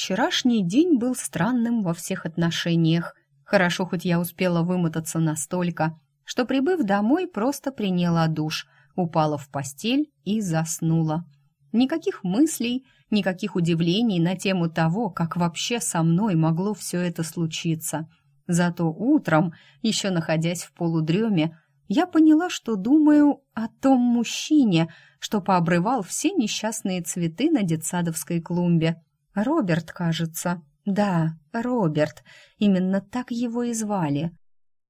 вчерашний день был странным во всех отношениях. Хорошо, хоть я успела вымотаться настолько, что, прибыв домой, просто приняла душ, упала в постель и заснула. Никаких мыслей, никаких удивлений на тему того, как вообще со мной могло все это случиться. Зато утром, еще находясь в полудреме, я поняла, что думаю о том мужчине, что пообрывал все несчастные цветы на детсадовской клумбе. Роберт, кажется. Да, Роберт. Именно так его и звали.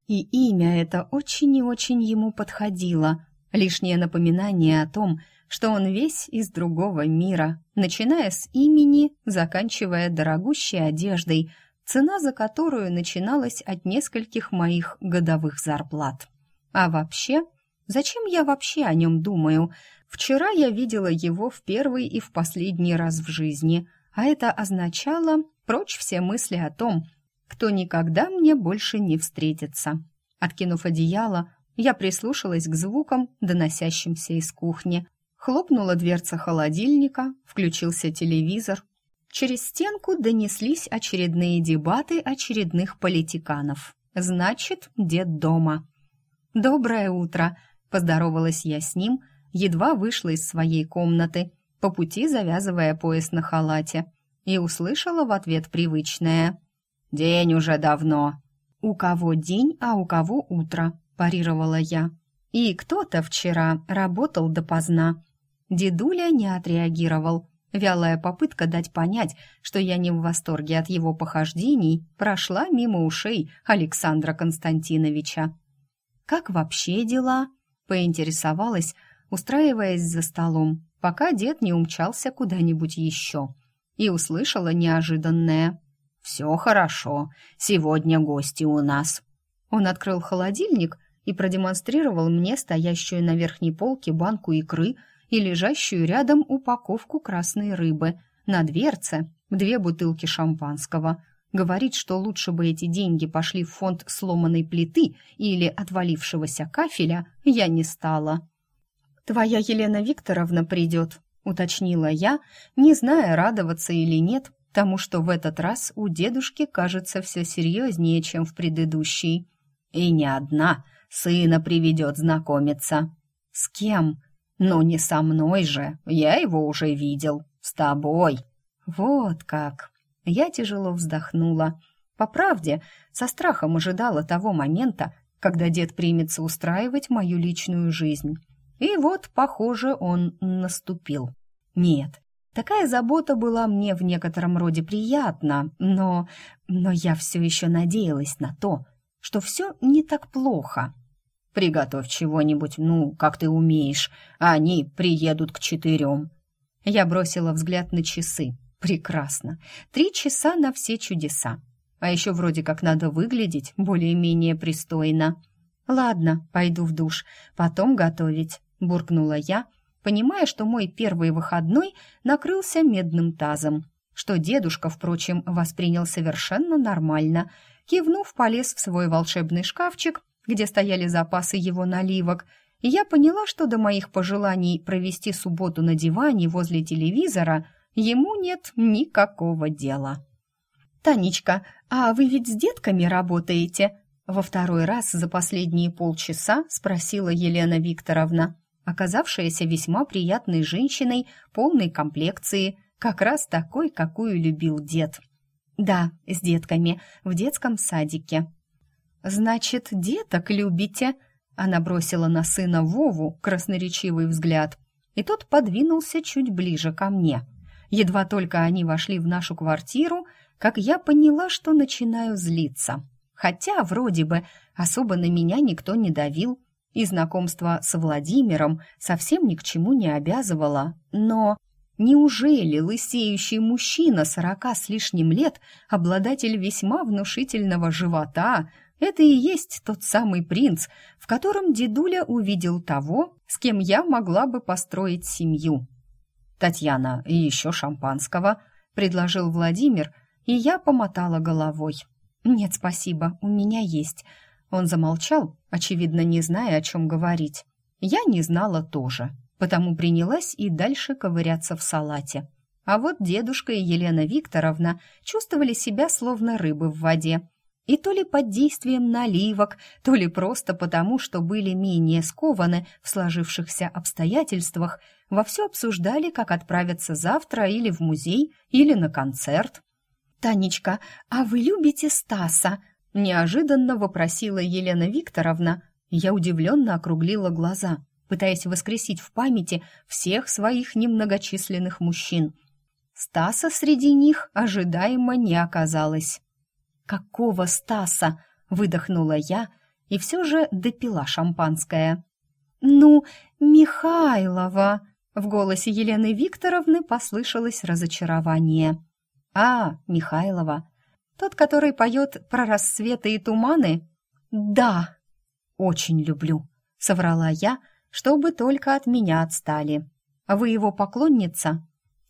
И имя это очень и очень ему подходило. Лишнее напоминание о том, что он весь из другого мира, начиная с имени, заканчивая дорогущей одеждой, цена за которую начиналась от нескольких моих годовых зарплат. А вообще, зачем я вообще о нем думаю? Вчера я видела его в первый и в последний раз в жизни – а это означало прочь все мысли о том, кто никогда мне больше не встретится. Откинув одеяло, я прислушалась к звукам, доносящимся из кухни. Хлопнула дверца холодильника, включился телевизор. Через стенку донеслись очередные дебаты очередных политиканов. Значит, дед дома. «Доброе утро!» – поздоровалась я с ним, едва вышла из своей комнаты – по пути завязывая пояс на халате, и услышала в ответ привычное «День уже давно». «У кого день, а у кого утро», – парировала я. «И кто-то вчера работал допоздна». Дедуля не отреагировал. Вялая попытка дать понять, что я не в восторге от его похождений, прошла мимо ушей Александра Константиновича. «Как вообще дела?» – поинтересовалась, устраиваясь за столом пока дед не умчался куда-нибудь еще, и услышала неожиданное. «Все хорошо, сегодня гости у нас». Он открыл холодильник и продемонстрировал мне стоящую на верхней полке банку икры и лежащую рядом упаковку красной рыбы. На дверце две бутылки шампанского. Говорит, что лучше бы эти деньги пошли в фонд сломанной плиты или отвалившегося кафеля, я не стала. «Твоя Елена Викторовна придет», — уточнила я, не зная, радоваться или нет тому, что в этот раз у дедушки кажется все серьезнее, чем в предыдущий. «И не одна сына приведет знакомиться». «С кем?» «Ну, не со мной же, я его уже видел. С тобой». «Вот как!» Я тяжело вздохнула. По правде, со страхом ожидала того момента, когда дед примется устраивать мою личную жизнь. И вот, похоже, он наступил. Нет, такая забота была мне в некотором роде приятна, но... но я все еще надеялась на то, что все не так плохо. «Приготовь чего-нибудь, ну, как ты умеешь, а они приедут к четырем». Я бросила взгляд на часы. Прекрасно. Три часа на все чудеса. А еще вроде как надо выглядеть более-менее пристойно. Ладно, пойду в душ, потом готовить буркнула я, понимая, что мой первый выходной накрылся медным тазом, что дедушка, впрочем, воспринял совершенно нормально. Кивнув, полез в свой волшебный шкафчик, где стояли запасы его наливок, и я поняла, что до моих пожеланий провести субботу на диване возле телевизора ему нет никакого дела. «Танечка, а вы ведь с детками работаете?» Во второй раз за последние полчаса спросила Елена Викторовна оказавшаяся весьма приятной женщиной полной комплекции, как раз такой, какую любил дед. Да, с детками, в детском садике. «Значит, деток любите?» Она бросила на сына Вову красноречивый взгляд, и тот подвинулся чуть ближе ко мне. Едва только они вошли в нашу квартиру, как я поняла, что начинаю злиться. Хотя, вроде бы, особо на меня никто не давил, и знакомство с Владимиром совсем ни к чему не обязывало, но неужели лысеющий мужчина сорока с лишним лет, обладатель весьма внушительного живота, это и есть тот самый принц, в котором дедуля увидел того, с кем я могла бы построить семью? «Татьяна, и еще шампанского», — предложил Владимир, и я помотала головой. «Нет, спасибо, у меня есть», он замолчал, очевидно, не зная, о чем говорить. Я не знала тоже, потому принялась и дальше ковыряться в салате. А вот дедушка и Елена Викторовна чувствовали себя словно рыбы в воде. И то ли под действием наливок, то ли просто потому, что были менее скованы в сложившихся обстоятельствах, вовсю обсуждали, как отправиться завтра или в музей, или на концерт. «Танечка, а вы любите Стаса?» – неожиданно вопросила Елена Викторовна. Я удивленно округлила глаза, пытаясь воскресить в памяти всех своих немногочисленных мужчин. Стаса среди них ожидаемо не оказалось. «Какого Стаса?» — выдохнула я и все же допила шампанское. «Ну, Михайлова!» — в голосе Елены Викторовны послышалось разочарование. «А, Михайлова. Тот, который поет про рассветы и туманы?» «Да!» «Очень люблю», — соврала я, чтобы только от меня отстали. «Вы его поклонница?»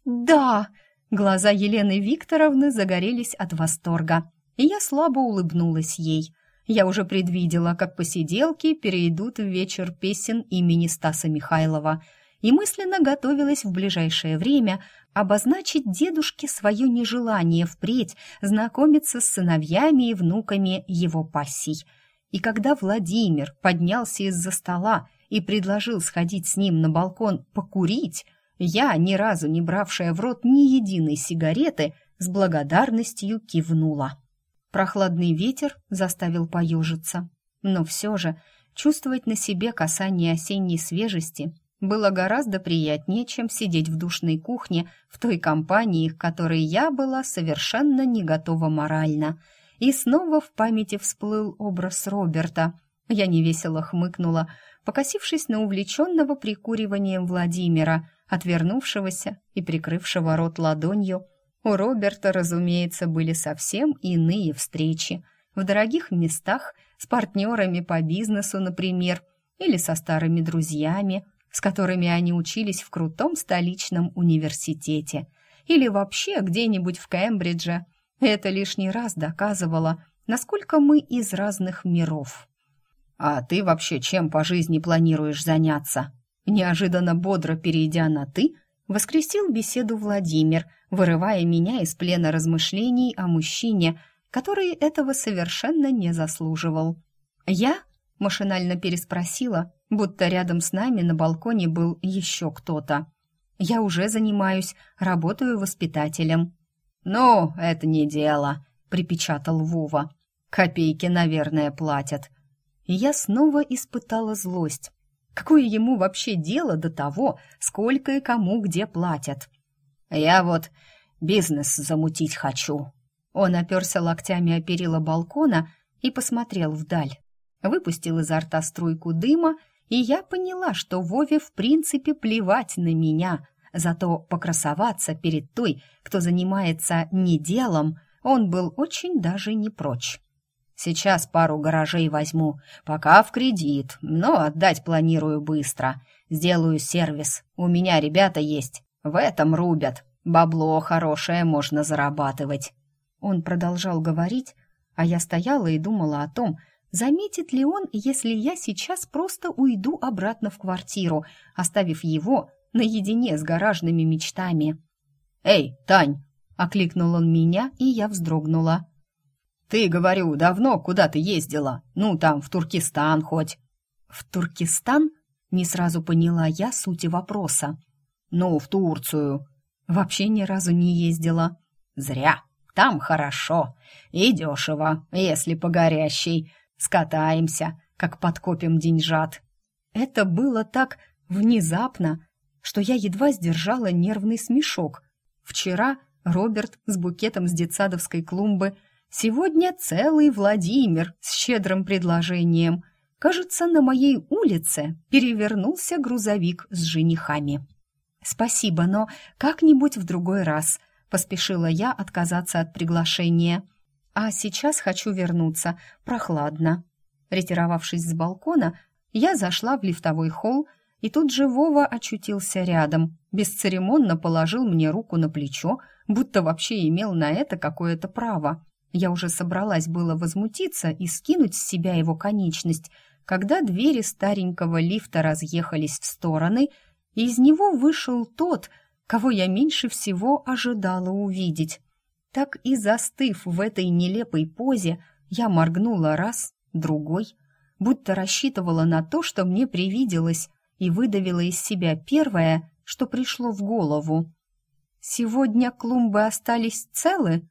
«Да!» Глаза Елены Викторовны загорелись от восторга, и я слабо улыбнулась ей. Я уже предвидела, как посиделки перейдут в вечер песен имени Стаса Михайлова — и мысленно готовилась в ближайшее время обозначить дедушке свое нежелание впредь знакомиться с сыновьями и внуками его пассий. И когда Владимир поднялся из-за стола и предложил сходить с ним на балкон покурить, я, ни разу не бравшая в рот ни единой сигареты, с благодарностью кивнула. Прохладный ветер заставил поежиться, но все же чувствовать на себе касание осенней свежести было гораздо приятнее, чем сидеть в душной кухне в той компании, к которой я была совершенно не готова морально. И снова в памяти всплыл образ Роберта. Я невесело хмыкнула, покосившись на увлеченного прикуриванием Владимира, отвернувшегося и прикрывшего рот ладонью. У Роберта, разумеется, были совсем иные встречи. В дорогих местах, с партнерами по бизнесу, например, или со старыми друзьями – с которыми они учились в крутом столичном университете или вообще где-нибудь в Кембридже. Это лишний раз доказывало, насколько мы из разных миров. «А ты вообще чем по жизни планируешь заняться?» Неожиданно бодро перейдя на «ты», воскресил беседу Владимир, вырывая меня из плена размышлений о мужчине, который этого совершенно не заслуживал. «Я?» — машинально переспросила, будто рядом с нами на балконе был еще кто-то. Я уже занимаюсь, работаю воспитателем. «Ну, это не дело», — припечатал Вова. «Копейки, наверное, платят». И я снова испытала злость. Какое ему вообще дело до того, сколько и кому где платят? «Я вот бизнес замутить хочу». Он оперся локтями о перила балкона и посмотрел вдаль. Выпустил изо рта струйку дыма и я поняла, что Вове в принципе плевать на меня, зато покрасоваться перед той, кто занимается не делом, он был очень даже не прочь. Сейчас пару гаражей возьму, пока в кредит, но отдать планирую быстро. Сделаю сервис, у меня ребята есть, в этом рубят, бабло хорошее можно зарабатывать. Он продолжал говорить, а я стояла и думала о том, Заметит ли он, если я сейчас просто уйду обратно в квартиру, оставив его наедине с гаражными мечтами? «Эй, Тань!» — окликнул он меня, и я вздрогнула. «Ты, говорю, давно куда ты ездила? Ну, там, в Туркестан хоть». «В Туркестан?» — не сразу поняла я сути вопроса. «Ну, в Турцию». «Вообще ни разу не ездила». «Зря. Там хорошо. И дешево, если по горящей скатаемся, как подкопим деньжат. Это было так внезапно, что я едва сдержала нервный смешок. Вчера Роберт с букетом с детсадовской клумбы, сегодня целый Владимир с щедрым предложением. Кажется, на моей улице перевернулся грузовик с женихами. «Спасибо, но как-нибудь в другой раз», — поспешила я отказаться от приглашения. А сейчас хочу вернуться. Прохладно. Ретировавшись с балкона, я зашла в лифтовой холл, и тут же Вова очутился рядом, бесцеремонно положил мне руку на плечо, будто вообще имел на это какое-то право. Я уже собралась было возмутиться и скинуть с себя его конечность, когда двери старенького лифта разъехались в стороны, и из него вышел тот, кого я меньше всего ожидала увидеть. Так и застыв в этой нелепой позе, я моргнула раз, другой, будто рассчитывала на то, что мне привиделось, и выдавила из себя первое, что пришло в голову. «Сегодня клумбы остались целы?»